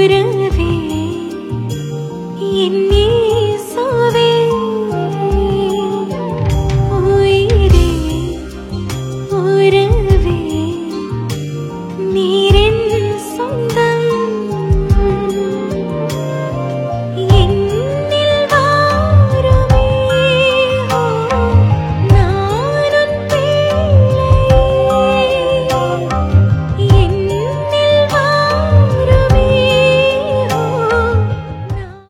ഉരവേ എന്നീ